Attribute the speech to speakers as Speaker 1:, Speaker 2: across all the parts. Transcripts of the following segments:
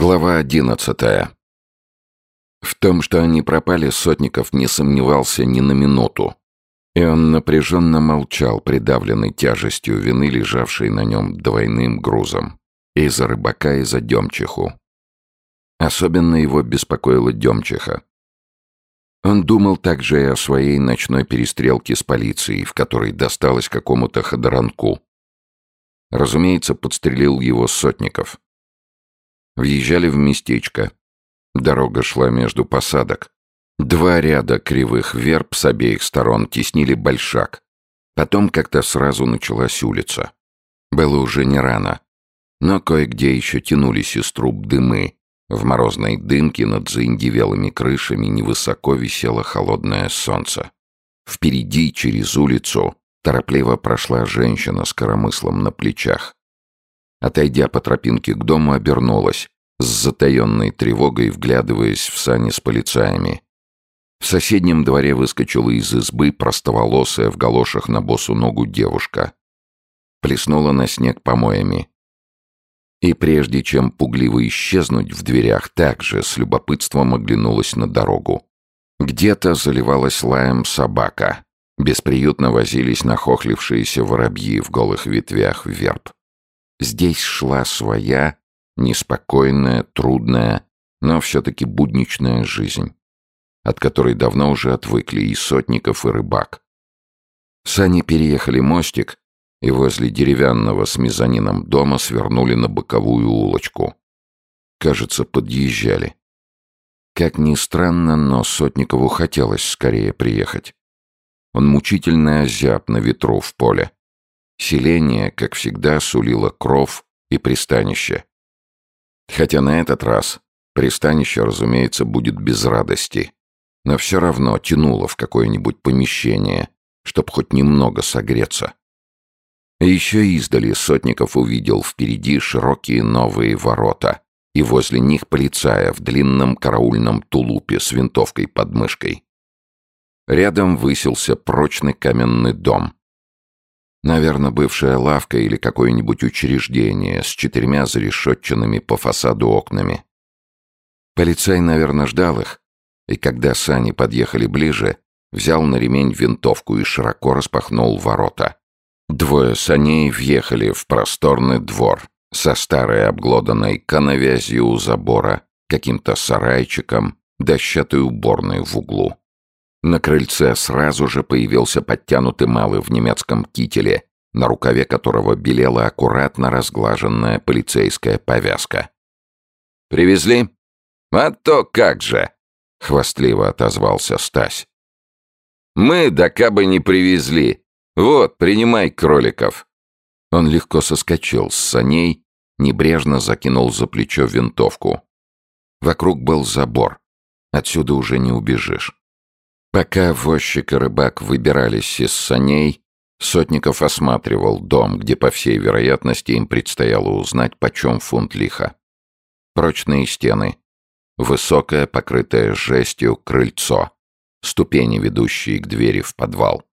Speaker 1: Глава одиннадцатая. В том, что они пропали, Сотников не сомневался ни на минуту. И он напряженно молчал, придавленный тяжестью вины, лежавшей на нем двойным грузом. И за рыбака, и за Демчиху. Особенно его беспокоила Демчиха. Он думал также и о своей ночной перестрелке с полицией, в которой досталось какому-то ходоранку. Разумеется, подстрелил его Сотников. Въезжали в местечко. Дорога шла между посадок. Два ряда кривых верб с обеих сторон теснили большак. Потом как-то сразу началась улица. Было уже не рано. Но кое-где еще тянулись из труб дымы. В морозной дымке над заиндевелыми крышами невысоко висело холодное солнце. Впереди, через улицу, торопливо прошла женщина с коромыслом на плечах. Отойдя по тропинке к дому, обернулась, с затаенной тревогой вглядываясь в сани с полицаями. В соседнем дворе выскочила из избы простоволосая в галошах на босу ногу девушка. Плеснула на снег помоями. И прежде чем пугливо исчезнуть в дверях, также с любопытством оглянулась на дорогу. Где-то заливалась лаем собака. Бесприютно возились нахохлившиеся воробьи в голых ветвях верб. Здесь шла своя, неспокойная, трудная, но все-таки будничная жизнь, от которой давно уже отвыкли и сотников, и рыбак. Сани переехали мостик и возле деревянного с мезонином дома свернули на боковую улочку. Кажется, подъезжали. Как ни странно, но Сотникову хотелось скорее приехать. Он мучительно озяб на ветру в поле. Селение, как всегда, сулило кров и пристанище. Хотя на этот раз пристанище, разумеется, будет без радости. Но все равно тянуло в какое-нибудь помещение, чтобы хоть немного согреться. еще издали Сотников увидел впереди широкие новые ворота, и возле них полицая в длинном караульном тулупе с винтовкой под мышкой. Рядом высился прочный каменный дом — Наверное, бывшая лавка или какое-нибудь учреждение с четырьмя зарешетченными по фасаду окнами. Полицай, наверное, ждал их, и когда сани подъехали ближе, взял на ремень винтовку и широко распахнул ворота. Двое саней въехали в просторный двор со старой обглоданной коновязью у забора, каким-то сарайчиком, дощатой уборной в углу. На крыльце сразу же появился подтянутый малый в немецком кителе, на рукаве которого белела аккуратно разглаженная полицейская повязка. «Привезли?» «А то как же!» — хвастливо отозвался Стась. «Мы да кабы не привезли. Вот, принимай кроликов». Он легко соскочил с саней, небрежно закинул за плечо винтовку. Вокруг был забор. Отсюда уже не убежишь. Пока возчик и рыбак выбирались из саней, Сотников осматривал дом, где, по всей вероятности, им предстояло узнать, почем фунт лиха. Прочные стены, высокое, покрытое жестью, крыльцо, ступени, ведущие к двери в подвал.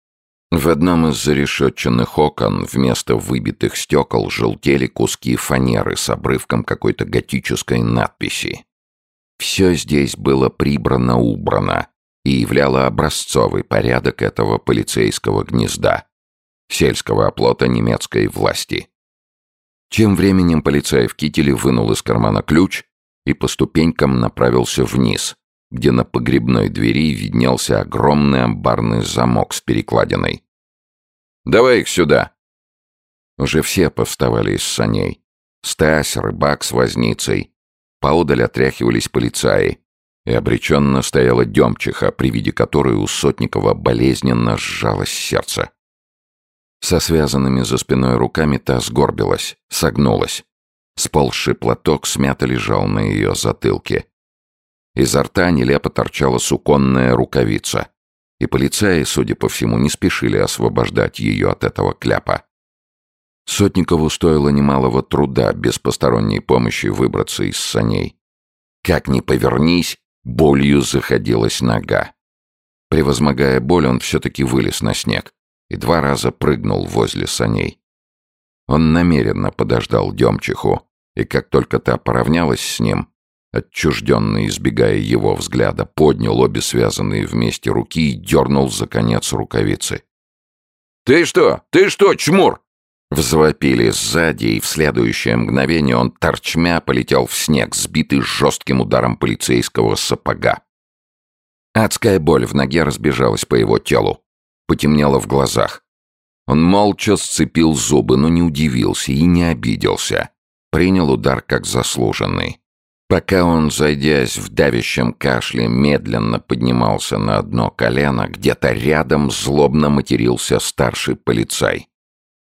Speaker 1: В одном из зарешетченных окон вместо выбитых стекол желтели куски фанеры с обрывком какой-то готической надписи. Все здесь было прибрано-убрано, и являла образцовый порядок этого полицейского гнезда, сельского оплота немецкой власти. Тем временем полицай в кителе вынул из кармана ключ и по ступенькам направился вниз, где на погребной двери виднелся огромный амбарный замок с перекладиной. «Давай их сюда!» Уже все повставали из саней. Стась, рыбак с возницей. Поодаль отряхивались полицаи, и обреченно стояла Демчиха, при виде которой у Сотникова болезненно сжалось сердце. Со связанными за спиной руками та сгорбилась, согнулась. Сползший платок смято лежал на ее затылке. Изо рта нелепо торчала суконная рукавица, и полицаи, судя по всему, не спешили освобождать ее от этого кляпа. Сотникову стоило немалого труда без посторонней помощи выбраться из саней. Как ни повернись, Болью заходилась нога. Превозмогая боль, он все-таки вылез на снег и два раза прыгнул возле саней. Он намеренно подождал Демчиху, и как только та поравнялась с ним, отчужденно избегая его взгляда, поднял обе связанные вместе руки и дернул за конец рукавицы. «Ты что? Ты что, чмур?» Взвопили сзади, и в следующее мгновение он торчмя полетел в снег, сбитый жестким ударом полицейского сапога. Адская боль в ноге разбежалась по его телу, потемнело в глазах. Он молча сцепил зубы, но не удивился и не обиделся. Принял удар как заслуженный. Пока он, зайдясь в давящем кашле, медленно поднимался на одно колено, где-то рядом злобно матерился старший полицай.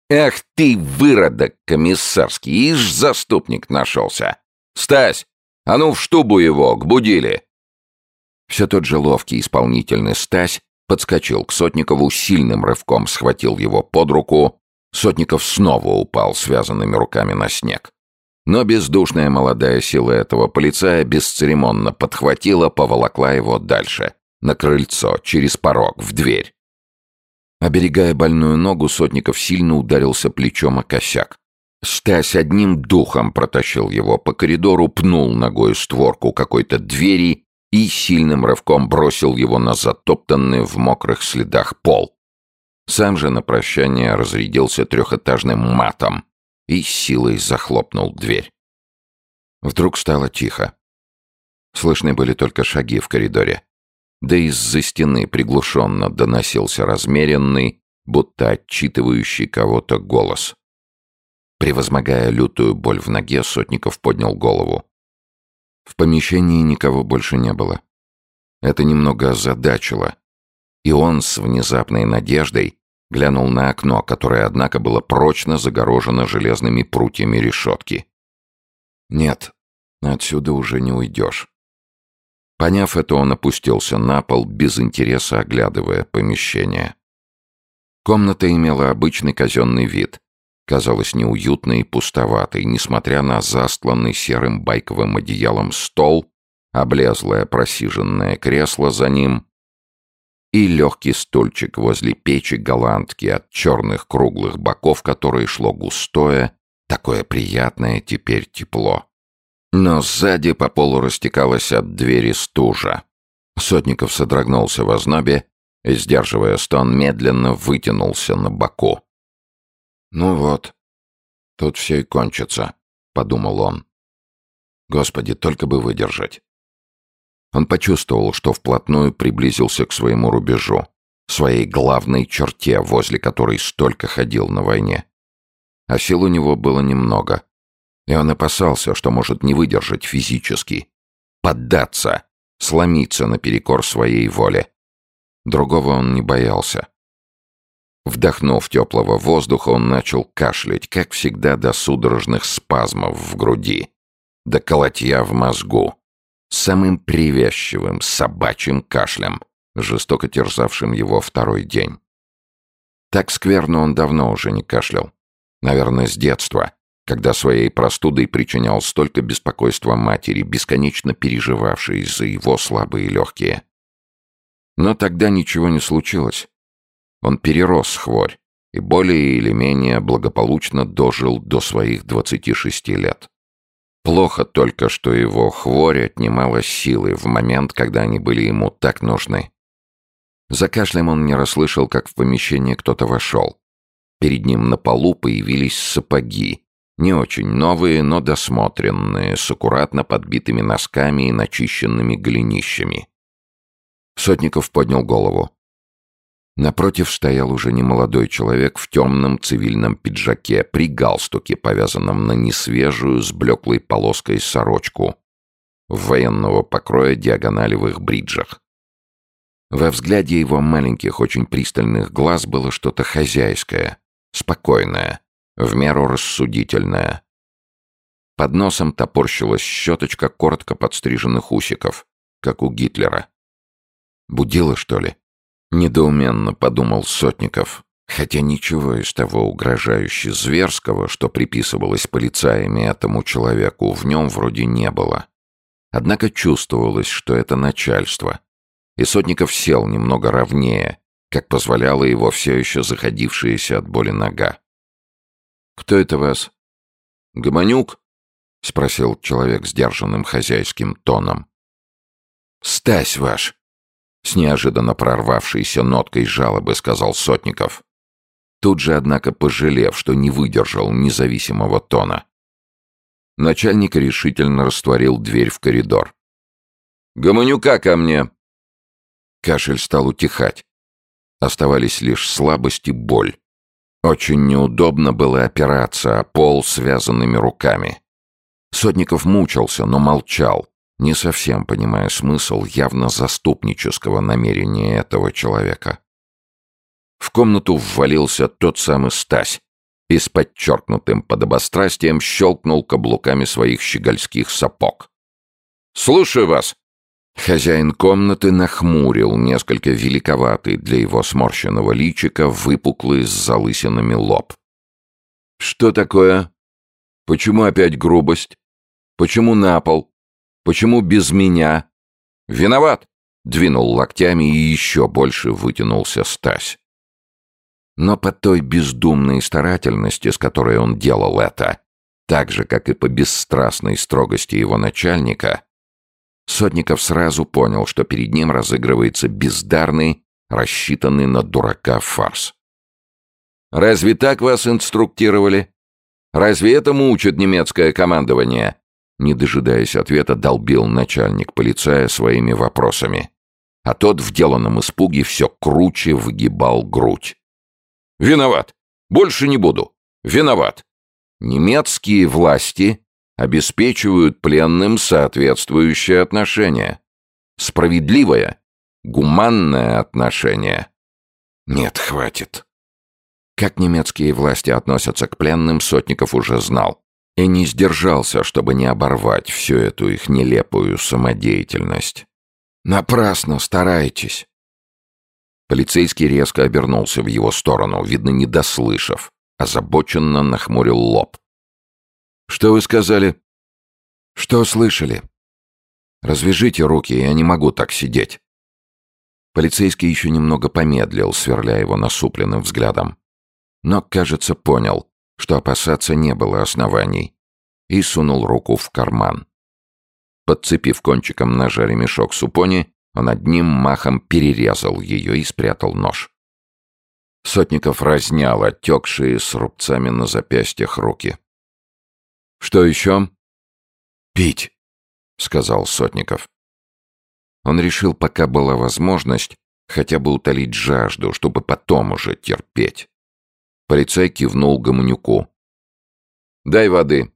Speaker 1: «Эх ты, выродок комиссарский, ишь заступник нашелся! Стась, а ну в штубу его, к будили!» Все тот же ловкий исполнительный Стась подскочил к Сотникову, сильным рывком схватил его под руку. Сотников снова упал связанными руками на снег. Но бездушная молодая сила этого полицая бесцеремонно подхватила, поволокла его дальше, на крыльцо, через порог, в дверь. Оберегая больную ногу, Сотников сильно ударился плечом о косяк. Стась одним духом протащил его по коридору, пнул ногой створку какой-то двери и сильным рывком бросил его на затоптанный в мокрых следах пол. Сам же на прощание разрядился трехэтажным матом, и силой захлопнул дверь. Вдруг стало тихо. Слышны были только шаги в коридоре. Да из-за стены приглушенно доносился размеренный, будто отчитывающий кого-то голос. Превозмогая лютую боль в ноге, Сотников поднял голову. В помещении никого больше не было. Это немного озадачило. И он с внезапной надеждой Глянул на окно, которое, однако, было прочно загорожено железными прутьями решетки. Нет, отсюда уже не уйдешь. Поняв это, он опустился на пол, без интереса оглядывая помещение. Комната имела обычный казенный вид. Казалась неуютной и пустоватой, несмотря на застланный серым байковым одеялом стол, облезлое просиженное кресло за ним и легкий стульчик возле печи голландки от черных круглых боков, которое шло густое, такое приятное теперь тепло. Но сзади по полу растекалась от двери стужа. Сотников содрогнулся в ознобе и, сдерживая стон, медленно вытянулся на боку. «Ну вот, тут все и кончится», — подумал он. «Господи, только бы выдержать». Он почувствовал, что вплотную приблизился к своему рубежу, своей главной черте, возле которой столько ходил на войне. А сил у него было немного, и он опасался, что может не выдержать физически, поддаться, сломиться наперекор своей воле. Другого он не боялся. Вдохнув теплого воздуха, он начал кашлять, как всегда, до судорожных спазмов в груди, до колотья в мозгу самым привязчивым собачьим кашлем, жестоко терзавшим его второй день. Так скверно он давно уже не кашлял. Наверное, с детства, когда своей простудой причинял столько беспокойства матери, бесконечно переживавшей за его слабые легкие. Но тогда ничего не случилось. Он перерос хворь и более или менее благополучно дожил до своих 26 лет. Плохо только, что его хворь отнимала силы в момент, когда они были ему так нужны. За кашлем он не расслышал, как в помещение кто-то вошел. Перед ним на полу появились сапоги. Не очень новые, но досмотренные, с аккуратно подбитыми носками и начищенными голенищами. Сотников поднял голову. Напротив стоял уже немолодой человек в темном цивильном пиджаке, при галстуке, повязанном на несвежую с блеклой полоской сорочку, в военного покроя диагоналевых бриджах. Во взгляде его маленьких, очень пристальных глаз было что-то хозяйское, спокойное, в меру рассудительное. Под носом топорщилась щеточка коротко подстриженных усиков, как у Гитлера. Будила, что ли? Недоуменно подумал Сотников, хотя ничего из того угрожающе зверского, что приписывалось полицаями этому человеку, в нем вроде не было. Однако чувствовалось, что это начальство. И Сотников сел немного ровнее, как позволяла его все еще заходившаяся от боли нога. «Кто это вас?» «Гомонюк?» спросил человек сдержанным хозяйским тоном. «Стась ваш!» С неожиданно прорвавшейся ноткой жалобы сказал Сотников. Тут же, однако, пожалев, что не выдержал независимого тона. Начальник решительно растворил дверь в коридор. «Гомонюка ко мне!» Кашель стал утихать. Оставались лишь слабость и боль. Очень неудобно было опираться о пол связанными руками. Сотников мучился, но молчал, не совсем понимая смысл явно заступнического намерения этого человека. В комнату ввалился тот самый Стась и с подчеркнутым подобострастием щелкнул каблуками своих щегольских сапог. «Слушаю вас!» Хозяин комнаты нахмурил несколько великоватый для его сморщенного личика выпуклый с залысинами лоб. «Что такое? Почему опять грубость? Почему на пол? Почему без меня?» «Виноват!» — двинул локтями и еще больше вытянулся Стась. Но по той бездумной старательности, с которой он делал это, так же, как и по бесстрастной строгости его начальника, Сотников сразу понял, что перед ним разыгрывается бездарный, рассчитанный на дурака фарс. «Разве так вас инструктировали? Разве этому учат немецкое командование?» Не дожидаясь ответа, долбил начальник полицая своими вопросами. А тот в деланном испуге все круче выгибал грудь. «Виноват! Больше не буду! Виноват! Немецкие власти обеспечивают пленным соответствующее отношение. Справедливое, гуманное отношение. Нет, хватит. Как немецкие власти относятся к пленным, Сотников уже знал. И не сдержался, чтобы не оборвать всю эту их нелепую самодеятельность. Напрасно стараетесь. Полицейский резко обернулся в его сторону, видно, не дослышав, озабоченно нахмурил лоб. «Что вы сказали?» «Что слышали?» «Развяжите руки, я не могу так сидеть». Полицейский еще немного помедлил, сверля его насупленным взглядом. Но, кажется, понял, что опасаться не было оснований, и сунул руку в карман. Подцепив кончиком ножа ремешок супони, он одним махом перерезал ее и спрятал нож. Сотников разнял отекшие с рубцами на запястьях руки. «Что еще?» «Пить», — сказал Сотников. Он решил, пока была возможность, хотя бы утолить жажду, чтобы потом уже терпеть. Полицай кивнул Гомонюку. «Дай воды».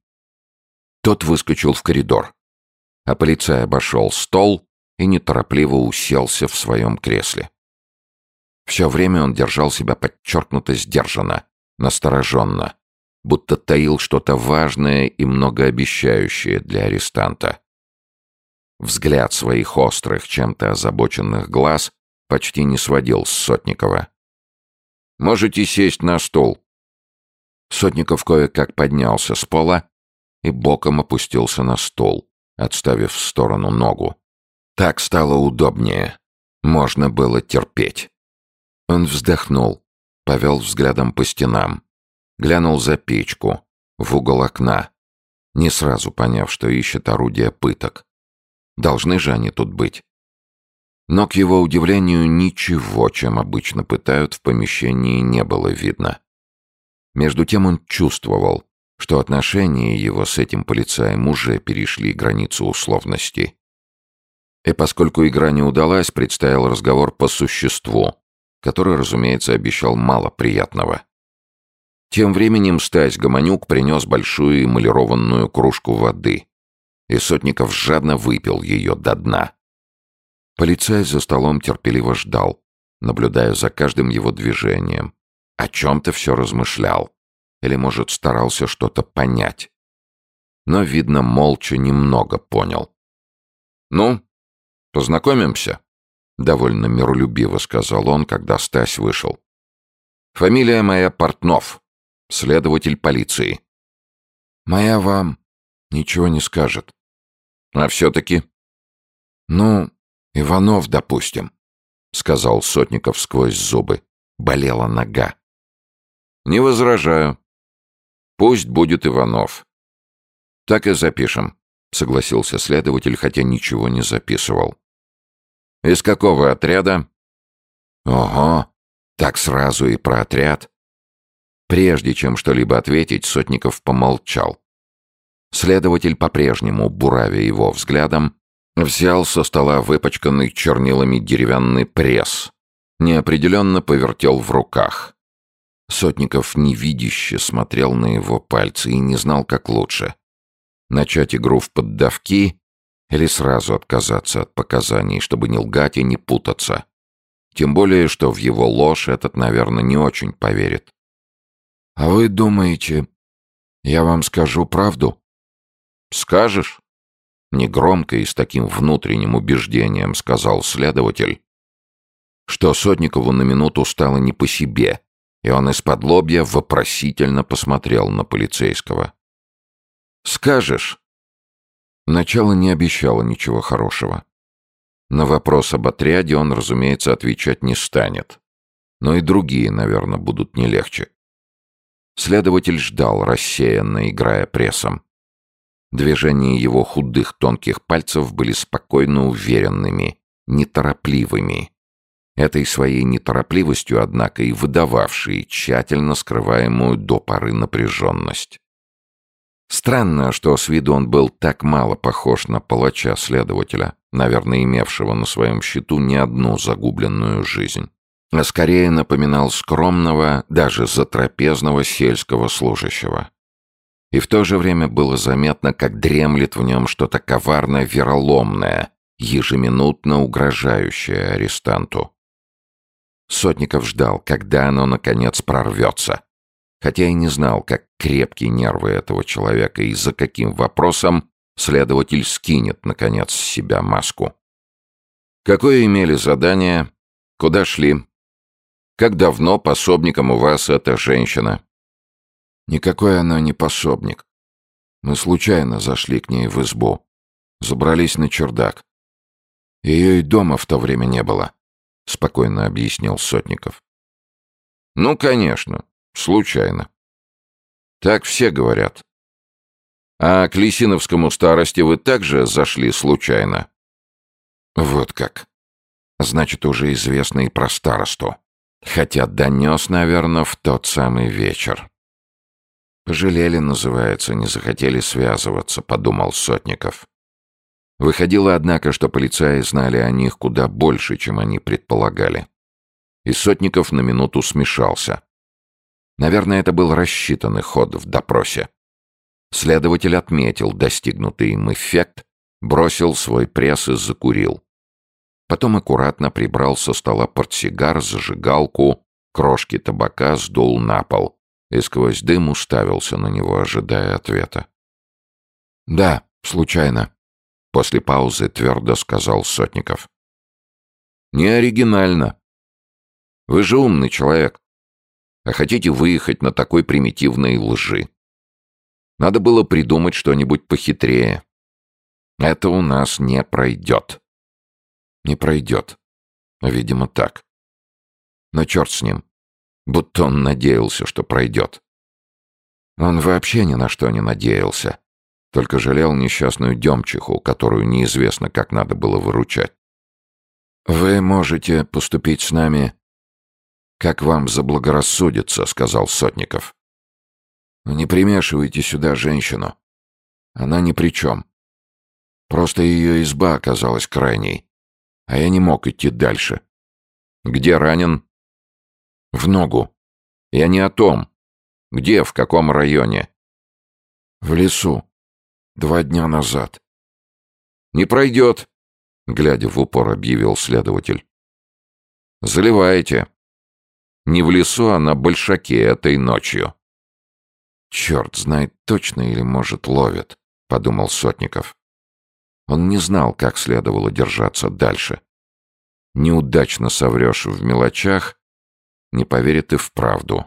Speaker 1: Тот выскочил в коридор, а полицай обошел стол и неторопливо уселся в своем кресле. Все время он держал себя подчеркнуто сдержанно, настороженно, будто таил что-то важное и многообещающее для арестанта. Взгляд своих острых, чем-то озабоченных глаз почти не сводил с Сотникова. «Можете сесть на стул». Сотников кое-как поднялся с пола и боком опустился на стул, отставив в сторону ногу. Так стало удобнее. Можно было терпеть. Он вздохнул, повел взглядом по стенам, глянул за печку, в угол окна, не сразу поняв, что ищет орудие пыток. Должны же они тут быть. Но, к его удивлению, ничего, чем обычно пытают, в помещении не было видно. Между тем он чувствовал, что отношения его с этим полицаем уже перешли границу условностей. И поскольку игра не удалась, предстоял разговор по существу, который, разумеется, обещал мало приятного. Тем временем Стась Гомонюк принес большую эмалированную кружку воды, и Сотников жадно выпил ее до дна. Полицай за столом терпеливо ждал, наблюдая за каждым его движением. О чем-то все размышлял. Или, может, старался что-то понять. Но, видно, молча немного понял. «Ну, Познакомимся?» Довольно миролюбиво сказал он, когда Стась вышел. «Фамилия моя Портнов, следователь полиции». «Моя вам ничего не скажет». «А все-таки?» «Ну, Иванов, допустим», — сказал Сотников сквозь зубы. Болела нога. «Не возражаю. Пусть будет Иванов. «Так и запишем», — согласился следователь, хотя ничего не записывал. «Из какого отряда?» «Ого, так сразу и про отряд». Прежде чем что-либо ответить, Сотников помолчал. Следователь, по-прежнему, буравя его взглядом, взял со стола выпачканный чернилами деревянный пресс. Неопределенно повертел в руках. Сотников невидяще смотрел на его пальцы и не знал, как лучше. Начать игру в поддавки или сразу отказаться от показаний, чтобы не лгать и не путаться. Тем более, что в его ложь этот, наверное, не очень поверит. «А вы думаете, я вам скажу правду?» «Скажешь?» Негромко и с таким внутренним убеждением сказал следователь, что Сотникову на минуту стало не по себе, и он из-под лобья вопросительно посмотрел на полицейского. «Скажешь?» Начало не обещало ничего хорошего. На вопрос об отряде он, разумеется, отвечать не станет. Но и другие, наверное, будут не легче. Следователь ждал, рассеянно играя прессом. Движения его худых тонких пальцев были спокойно уверенными, неторопливыми. Этой своей неторопливостью, однако, и выдававшей тщательно скрываемую до поры напряженность. Странно, что с виду он был так мало похож на палача-следователя, наверное, имевшего на своем счету не одну загубленную жизнь, а скорее напоминал скромного, даже затрапезного сельского служащего. И в то же время было заметно, как дремлет в нем что-то коварно-вероломное, ежеминутно угрожающее арестанту. Сотников ждал, когда оно, наконец, прорвется. Хотя и не знал, как крепкие нервы этого человека и за каким вопросом следователь скинет, наконец, с себя маску. «Какое имели задание? Куда шли? Как давно пособником у вас эта женщина?» Никакой она не пособник. Мы случайно зашли к ней в избу. Забрались на чердак. Ее и дома в то время не было, — спокойно объяснил Сотников. Ну, конечно, случайно. Так все говорят. А к Лисиновскому старости вы также зашли случайно? Вот как. Значит, уже известно и про старосту. Хотя донес, наверное, в тот самый вечер. «Пожалели, называется, не захотели связываться», — подумал Сотников. Выходило, однако, что полицаи знали о них куда больше, чем они предполагали. И Сотников на минуту смешался. Наверное, это был рассчитанный ход в допросе. Следователь отметил достигнутый им эффект, бросил свой пресс и закурил. Потом аккуратно прибрал со стола портсигар, зажигалку, крошки табака сдул на пол и сквозь дым уставился на него, ожидая ответа. «Да, случайно», — после паузы твердо сказал Сотников. «Не оригинально. Вы же умный человек. А хотите выехать на такой примитивной лжи. Надо было придумать что-нибудь похитрее. Это у нас не пройдет». «Не пройдет. Видимо, так. Но черт с ним будто он надеялся, что пройдет. Он вообще ни на что не надеялся, только жалел несчастную Демчиху, которую неизвестно, как надо было выручать. «Вы можете поступить с нами, как вам заблагорассудится», — сказал Сотников. «Но не примешивайте сюда женщину. Она ни при чем. Просто ее изба оказалась крайней, а я не мог идти дальше». «Где ранен?» В ногу. Я не о том. Где, в каком районе? В лесу. Два дня назад. Не пройдет, глядя в упор, объявил следователь. Заливаете. Не в лесу, а на большаке этой ночью. Черт знает точно или, может, ловит, подумал Сотников. Он не знал, как следовало держаться дальше. Неудачно соврешь в мелочах, не поверит и в правду.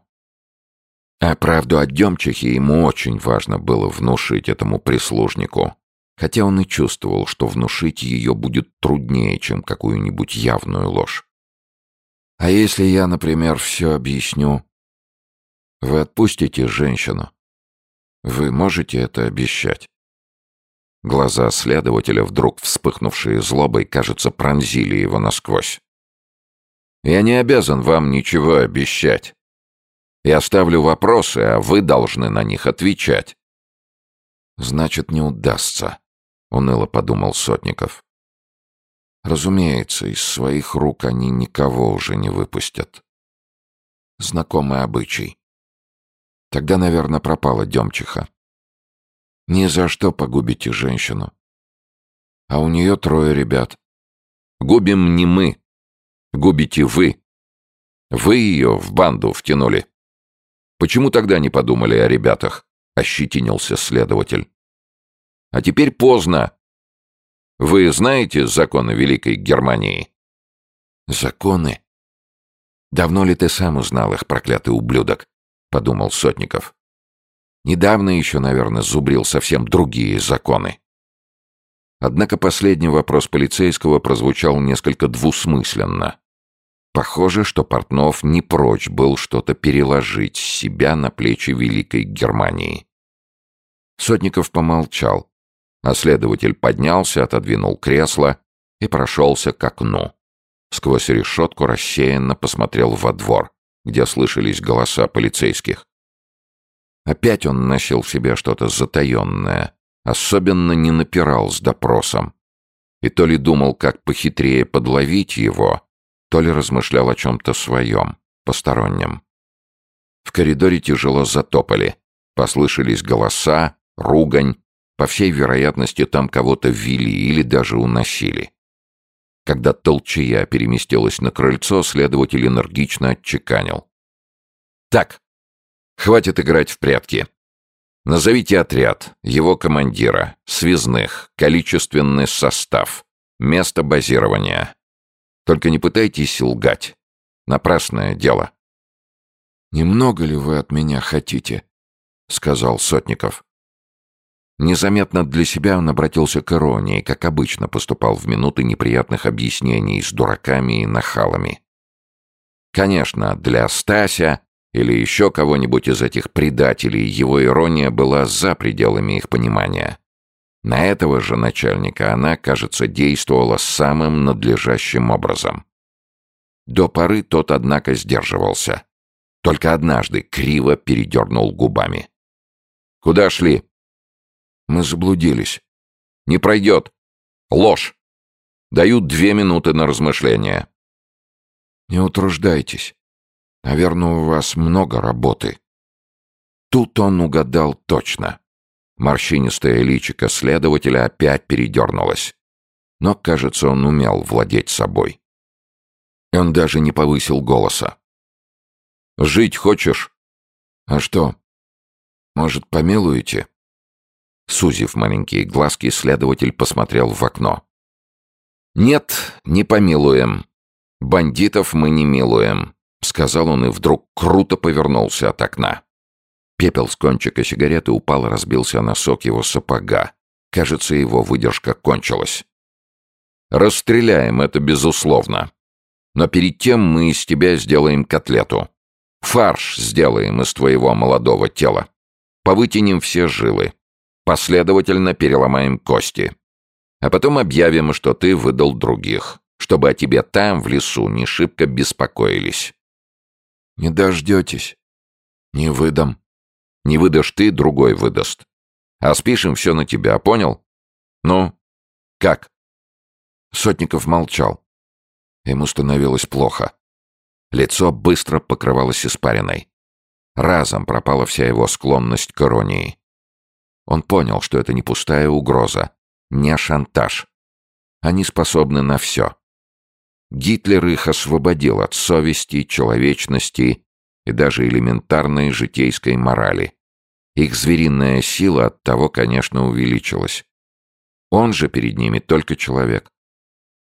Speaker 1: А правду о Демчихе ему очень важно было внушить этому прислужнику, хотя он и чувствовал, что внушить ее будет труднее, чем какую-нибудь явную ложь. «А если я, например, все объясню? Вы отпустите женщину? Вы можете это обещать?» Глаза следователя, вдруг вспыхнувшие злобой, кажется, пронзили его насквозь. «Я не обязан вам ничего обещать. Я ставлю вопросы, а вы должны на них отвечать». «Значит, не удастся», — уныло подумал Сотников. «Разумеется, из своих рук они никого уже не выпустят. Знакомый обычай. Тогда, наверное, пропала Демчиха. Ни за что погубите женщину. А у нее трое ребят. Губим не мы. Губите вы. Вы ее в банду втянули. Почему тогда не подумали о ребятах? Ощетинился следователь. А теперь поздно. Вы знаете законы Великой Германии? Законы? Давно ли ты сам узнал их, проклятый ублюдок? Подумал Сотников. Недавно еще, наверное, зубрил совсем другие законы. Однако последний вопрос полицейского прозвучал несколько двусмысленно. Похоже, что Портнов не прочь был что-то переложить с себя на плечи Великой Германии. Сотников помолчал, а следователь поднялся, отодвинул кресло и прошелся к окну. Сквозь решетку рассеянно посмотрел во двор, где слышались голоса полицейских. Опять он носил в себе что-то затаенное, особенно не напирал с допросом. И то ли думал, как похитрее подловить его, то ли размышлял о чем-то своем, постороннем. В коридоре тяжело затопали. Послышались голоса, ругань. По всей вероятности, там кого-то ввели или даже уносили. Когда толчая переместилась на крыльцо, следователь энергично отчеканил. «Так, Хватит играть в прятки. Назовите отряд, его командира, связных, количественный состав, место базирования. Только не пытайтесь лгать. Напрасное дело.
Speaker 2: «Немного ли вы от меня хотите?» — сказал Сотников.
Speaker 1: Незаметно для себя он обратился к иронии, как обычно поступал в минуты неприятных объяснений с дураками и нахалами. Конечно, для Стася или еще кого-нибудь из этих предателей, его ирония была за пределами их понимания. На этого же начальника она, кажется, действовала самым надлежащим образом. До поры тот, однако, сдерживался. Только однажды криво передернул губами. «Куда шли?»
Speaker 2: «Мы заблудились».
Speaker 1: «Не пройдет. Ложь. Дают две минуты на размышление».
Speaker 2: «Не утруждайтесь. Наверное, у вас много работы».
Speaker 1: Тут он угадал точно. Морщинистое личико следователя опять передернулось. Но, кажется, он умел владеть собой. Он даже не повысил голоса. «Жить хочешь?»
Speaker 2: «А что? Может, помилуете?»
Speaker 1: Сузив маленькие глазки, следователь посмотрел в окно. «Нет, не помилуем. Бандитов мы не милуем. — сказал он и вдруг круто повернулся от окна. Пепел с кончика сигареты упал и разбился на сок его сапога. Кажется, его выдержка кончилась. «Расстреляем, это безусловно. Но перед тем мы из тебя сделаем котлету. Фарш сделаем из твоего молодого тела. Повытянем все жилы. Последовательно переломаем кости. А потом объявим, что ты выдал других, чтобы о тебе там, в лесу, не шибко беспокоились.
Speaker 2: Не дождетесь. Не выдам.
Speaker 1: Не выдашь ты, другой выдаст. А спишем все на тебя, понял? Ну, как?
Speaker 2: Сотников молчал. Ему становилось плохо.
Speaker 1: Лицо быстро покрывалось испариной. Разом пропала вся его склонность к иронии. Он понял, что это не пустая угроза, не шантаж. Они способны на все. Гитлер их освободил от совести, человечности и даже элементарной житейской морали. Их звериная сила от того, конечно, увеличилась. Он же перед ними только человек.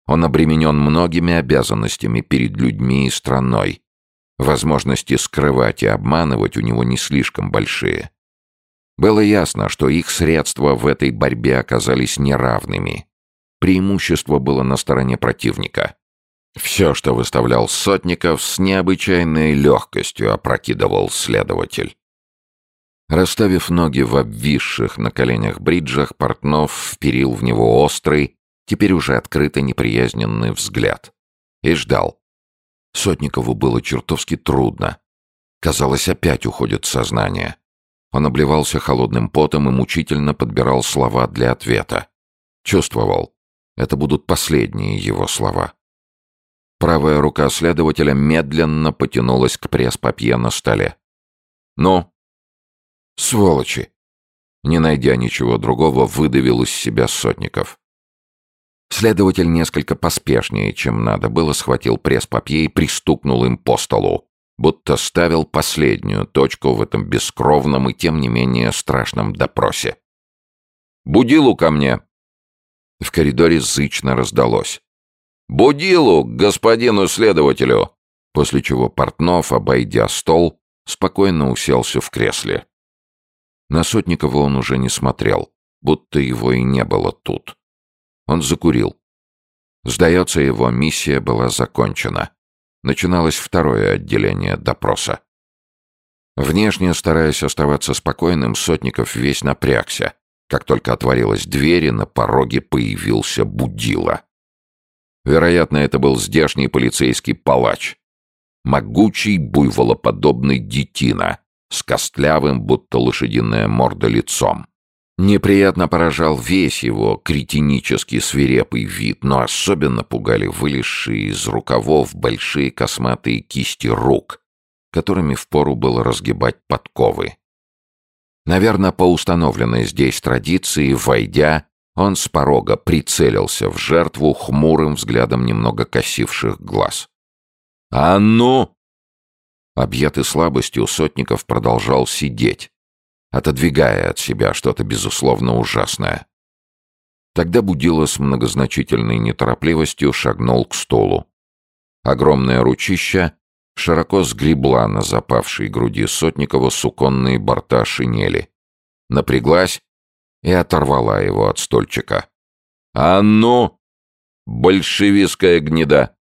Speaker 1: Он обременен многими обязанностями перед людьми и страной. Возможности скрывать и обманывать у него не слишком большие. Было ясно, что их средства в этой борьбе оказались неравными. Преимущество было на стороне противника. Все, что выставлял Сотников, с необычайной легкостью опрокидывал следователь. Расставив ноги в обвисших на коленях бриджах, Портнов вперил в него острый, теперь уже открыто неприязненный взгляд. И ждал. Сотникову было чертовски трудно. Казалось, опять уходит сознание. Он обливался холодным потом и мучительно подбирал слова для ответа. Чувствовал. Это будут последние его слова. Правая рука следователя медленно потянулась к пресс-папье на столе. «Ну?» «Сволочи!» Не найдя ничего другого, выдавил из себя Сотников. Следователь несколько поспешнее, чем надо было, схватил пресс-папье и пристукнул им по столу, будто ставил последнюю точку в этом бескровном и тем не менее страшном допросе. «Будилу ко мне!» В коридоре зычно раздалось. «Будилу господину следователю!» После чего Портнов, обойдя стол, спокойно уселся в кресле. На Сотникова он уже не смотрел, будто его и не было тут. Он закурил. Сдается, его миссия была закончена. Начиналось второе отделение допроса. Внешне, стараясь оставаться спокойным, Сотников весь напрягся. Как только отворилась дверь, и на пороге появился Будила. Вероятно, это был здешний полицейский палач. Могучий, буйволоподобный детина, с костлявым, будто лошадиная морда лицом. Неприятно поражал весь его кретинический свирепый вид, но особенно пугали вылезшие из рукавов большие косматые кисти рук, которыми впору было разгибать подковы. Наверное, по установленной здесь традиции, войдя, он с порога прицелился в жертву хмурым взглядом немного косивших глаз. «А ну!» Объятый слабостью, Сотников продолжал сидеть, отодвигая от себя что-то безусловно ужасное. Тогда Будила с многозначительной неторопливостью шагнул к столу. Огромное ручище широко сгребла на запавшей груди Сотникова суконные борта шинели. Напряглась и оторвала его от стольчика. «А ну, большевистская гнида!»